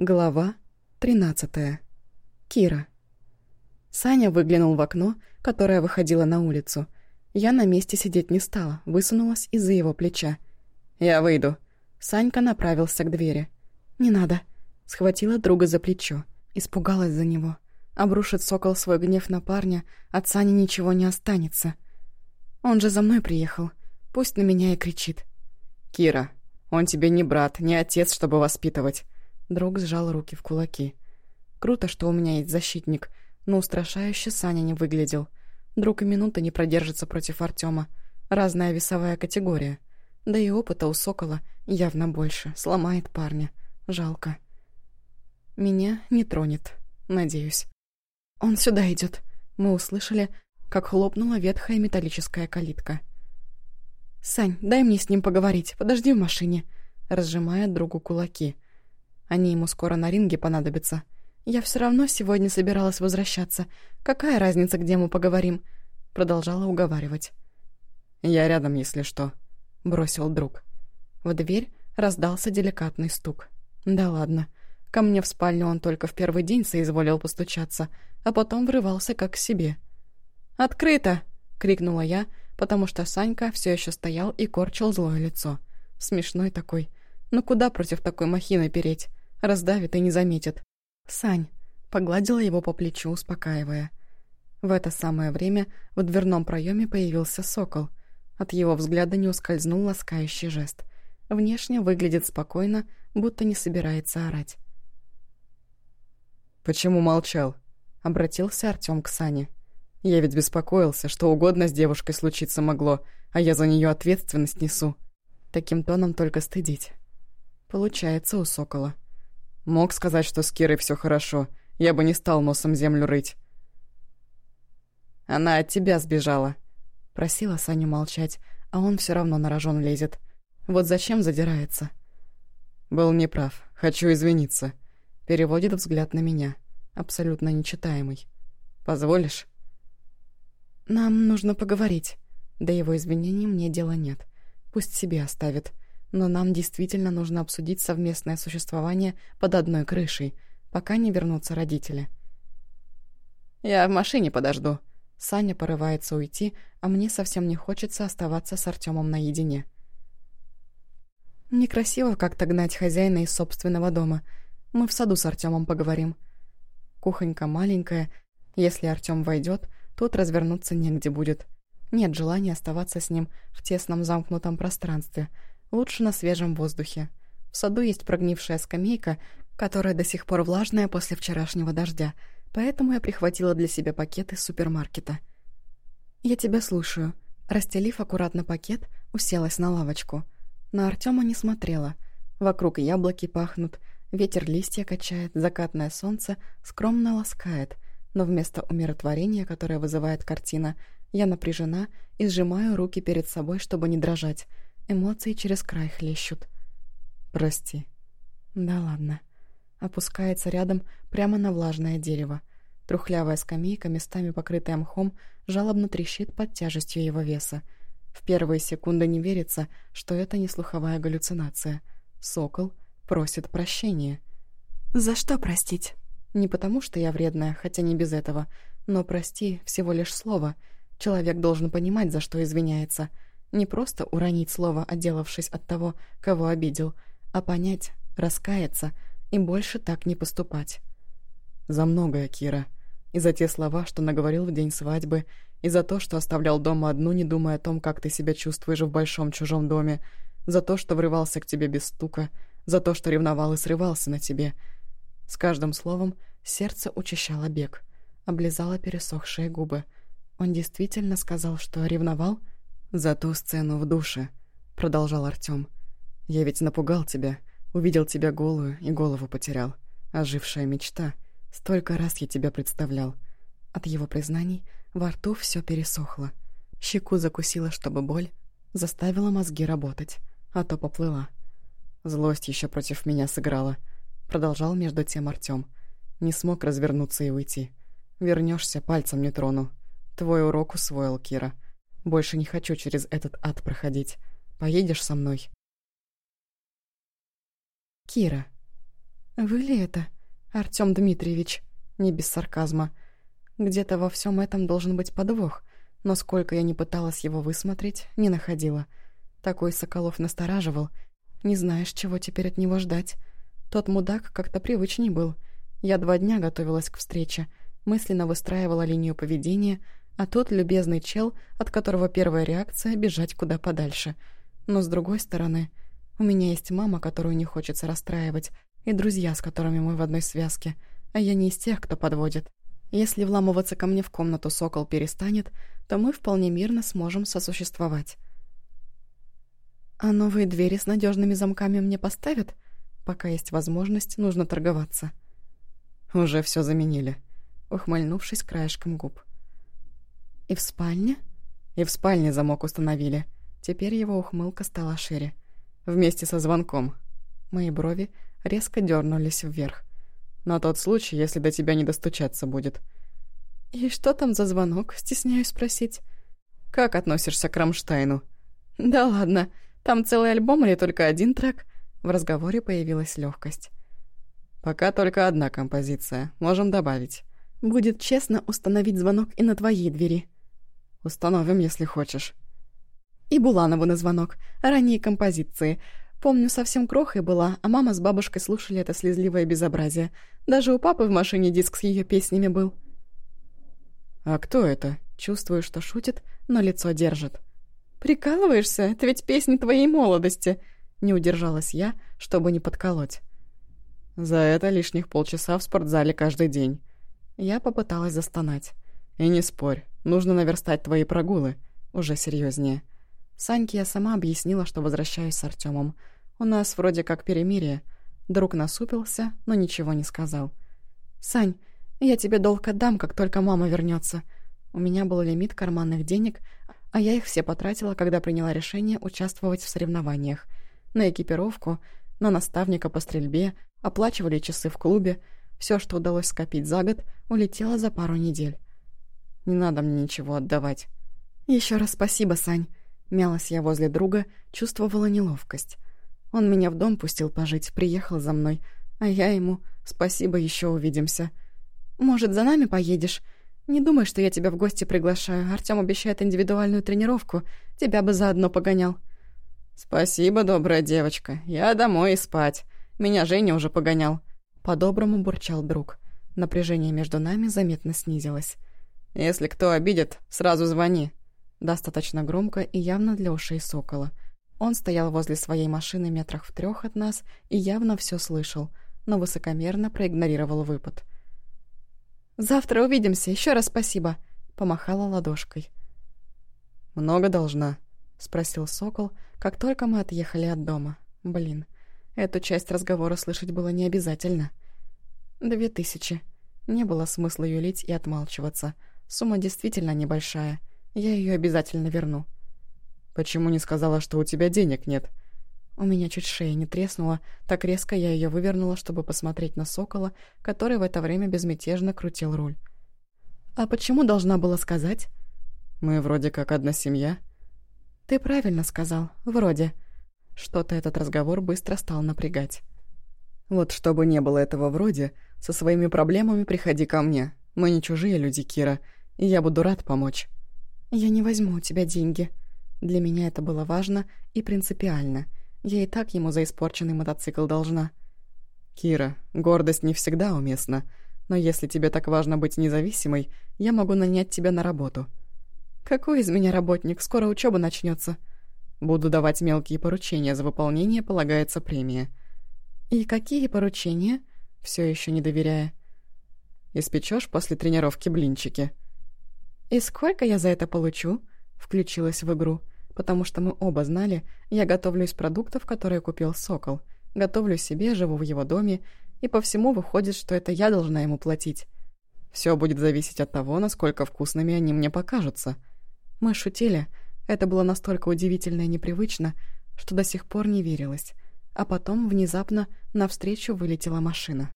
Глава 13. Кира. Саня выглянул в окно, которое выходило на улицу. Я на месте сидеть не стала, высунулась из-за его плеча. «Я выйду». Санька направился к двери. «Не надо». Схватила друга за плечо. Испугалась за него. Обрушит сокол свой гнев на парня, от Сани ничего не останется. Он же за мной приехал. Пусть на меня и кричит. «Кира, он тебе не брат, не отец, чтобы воспитывать. Друг сжал руки в кулаки. Круто, что у меня есть защитник, но устрашающе Саня не выглядел. Друг и минуты не продержится против Артема. Разная весовая категория. Да и опыта у Сокола явно больше. Сломает парня. Жалко. Меня не тронет. Надеюсь. Он сюда идет. Мы услышали, как хлопнула ветхая металлическая калитка. «Сань, дай мне с ним поговорить. Подожди в машине», разжимая другу кулаки – они ему скоро на ринге понадобятся. Я все равно сегодня собиралась возвращаться. Какая разница, где мы поговорим?» Продолжала уговаривать. «Я рядом, если что», — бросил друг. В дверь раздался деликатный стук. «Да ладно. Ко мне в спальню он только в первый день соизволил постучаться, а потом врывался как к себе». «Открыто!» — крикнула я, потому что Санька все еще стоял и корчил злое лицо. Смешной такой. Ну куда против такой махины переть? Раздавит и не заметит. «Сань», — погладила его по плечу, успокаивая. В это самое время в дверном проеме появился сокол. От его взгляда не ускользнул ласкающий жест. Внешне выглядит спокойно, будто не собирается орать. «Почему молчал?» — обратился Артём к Сане. «Я ведь беспокоился, что угодно с девушкой случиться могло, а я за нее ответственность несу». Таким тоном только стыдить. Получается у сокола. Мог сказать, что с Кирой все хорошо. Я бы не стал носом землю рыть. Она от тебя сбежала. Просила Саню молчать, а он все равно на рожон лезет. Вот зачем задирается? Был неправ. Хочу извиниться. Переводит взгляд на меня. Абсолютно нечитаемый. Позволишь? Нам нужно поговорить. До его извинений мне дела нет. Пусть себе оставит но нам действительно нужно обсудить совместное существование под одной крышей, пока не вернутся родители. «Я в машине подожду». Саня порывается уйти, а мне совсем не хочется оставаться с Артемом наедине. Некрасиво как-то гнать хозяина из собственного дома. Мы в саду с Артемом поговорим. Кухонька маленькая. Если Артем войдет, тут развернуться негде будет. Нет желания оставаться с ним в тесном замкнутом пространстве — Лучше на свежем воздухе. В саду есть прогнившая скамейка, которая до сих пор влажная после вчерашнего дождя, поэтому я прихватила для себя пакет из супермаркета. «Я тебя слушаю». Расстелив аккуратно пакет, уселась на лавочку. На Артема не смотрела. Вокруг яблоки пахнут, ветер листья качает, закатное солнце скромно ласкает, но вместо умиротворения, которое вызывает картина, я напряжена и сжимаю руки перед собой, чтобы не дрожать — Эмоции через край хлещут. «Прости». «Да ладно». Опускается рядом прямо на влажное дерево. Трухлявая скамейка, местами покрытая мхом, жалобно трещит под тяжестью его веса. В первые секунды не верится, что это не слуховая галлюцинация. Сокол просит прощения. «За что простить?» Не потому, что я вредная, хотя не без этого, но «прости» — всего лишь слово. Человек должен понимать, за что извиняется — не просто уронить слово, отделавшись от того, кого обидел, а понять, раскаяться и больше так не поступать. «За многое, Кира. И за те слова, что наговорил в день свадьбы, и за то, что оставлял дома одну, не думая о том, как ты себя чувствуешь в большом чужом доме, за то, что врывался к тебе без стука, за то, что ревновал и срывался на тебе». С каждым словом сердце учащало бег, облизало пересохшие губы. Он действительно сказал, что ревновал — «За ту сцену в душе», — продолжал Артём. «Я ведь напугал тебя, увидел тебя голую и голову потерял. Ожившая мечта. Столько раз я тебя представлял». От его признаний во рту все пересохло. Щеку закусила, чтобы боль заставила мозги работать, а то поплыла. Злость еще против меня сыграла. Продолжал между тем Артём. Не смог развернуться и уйти. Вернешься, пальцем не трону. Твой урок усвоил, Кира. Больше не хочу через этот ад проходить. Поедешь со мной?» Кира. «Вы ли это, Артём Дмитриевич?» Не без сарказма. Где-то во всем этом должен быть подвох, но сколько я не пыталась его высмотреть, не находила. Такой Соколов настораживал. Не знаешь, чего теперь от него ждать. Тот мудак как-то привычней был. Я два дня готовилась к встрече, мысленно выстраивала линию поведения, а тут любезный чел, от которого первая реакция — бежать куда подальше. Но с другой стороны, у меня есть мама, которую не хочется расстраивать, и друзья, с которыми мы в одной связке, а я не из тех, кто подводит. Если вламываться ко мне в комнату сокол перестанет, то мы вполне мирно сможем сосуществовать. А новые двери с надежными замками мне поставят? Пока есть возможность, нужно торговаться. Уже все заменили, ухмыльнувшись краешком губ. И в спальне? И в спальне замок установили. Теперь его ухмылка стала шире. Вместе со звонком. Мои брови резко дернулись вверх. На тот случай, если до тебя не достучаться будет. «И что там за звонок?» — стесняюсь спросить. «Как относишься к Рамштайну?» «Да ладно, там целый альбом или только один трек?» В разговоре появилась легкость. «Пока только одна композиция. Можем добавить». «Будет честно установить звонок и на твоей двери». «Установим, если хочешь». «И Буланову на звонок. Ранние композиции. Помню, совсем крохой была, а мама с бабушкой слушали это слезливое безобразие. Даже у папы в машине диск с ее песнями был. «А кто это?» Чувствую, что шутит, но лицо держит. «Прикалываешься? Это ведь песни твоей молодости!» Не удержалась я, чтобы не подколоть. «За это лишних полчаса в спортзале каждый день». Я попыталась застонать. «И не спорь, нужно наверстать твои прогулы». Уже серьезнее. Саньке я сама объяснила, что возвращаюсь с Артемом. У нас вроде как перемирие. Друг насупился, но ничего не сказал. «Сань, я тебе долг отдам, как только мама вернется. У меня был лимит карманных денег, а я их все потратила, когда приняла решение участвовать в соревнованиях. На экипировку, на наставника по стрельбе, оплачивали часы в клубе. Все, что удалось скопить за год, улетело за пару недель. Не надо мне ничего отдавать. Еще раз спасибо, Сань. Мялась я возле друга, чувствовала неловкость. Он меня в дом пустил пожить, приехал за мной, а я ему «спасибо, еще увидимся». «Может, за нами поедешь? Не думай, что я тебя в гости приглашаю. Артём обещает индивидуальную тренировку. Тебя бы заодно погонял». «Спасибо, добрая девочка. Я домой и спать. Меня Женя уже погонял». По-доброму бурчал друг. Напряжение между нами заметно снизилось. «Если кто обидит, сразу звони. Достаточно громко и явно для ушей сокола. Он стоял возле своей машины метрах в трех от нас и явно все слышал, но высокомерно проигнорировал выпад. «Завтра увидимся, еще раз спасибо», — помахала ладошкой. «Много должна?» — спросил Сокол, как только мы отъехали от дома. Блин, эту часть разговора слышать было не обязательно. «Две тысячи». Не было смысла юлить и отмалчиваться. Сумма действительно небольшая. Я ее обязательно верну. Почему не сказала, что у тебя денег нет? У меня чуть шея не треснула, так резко я ее вывернула, чтобы посмотреть на сокола, который в это время безмятежно крутил руль. «А почему должна была сказать?» «Мы вроде как одна семья». «Ты правильно сказал. Вроде». Что-то этот разговор быстро стал напрягать. «Вот чтобы не было этого вроде, со своими проблемами приходи ко мне. Мы не чужие люди, Кира, я буду рад помочь». «Я не возьму у тебя деньги». Для меня это было важно и принципиально. Я и так ему за испорченный мотоцикл должна. «Кира, гордость не всегда уместна, но если тебе так важно быть независимой, я могу нанять тебя на работу». «Какой из меня работник? Скоро учеба начнется. «Буду давать мелкие поручения, за выполнение полагается премия». «И какие поручения?» Все еще не доверяя. «Испечешь после тренировки блинчики?» «И сколько я за это получу?» Включилась в игру, потому что мы оба знали, я готовлю из продуктов, которые купил Сокол. Готовлю себе, живу в его доме, и по всему выходит, что это я должна ему платить. Все будет зависеть от того, насколько вкусными они мне покажутся. Мы шутили. Это было настолько удивительно и непривычно, что до сих пор не верилось. А потом внезапно навстречу вылетела машина.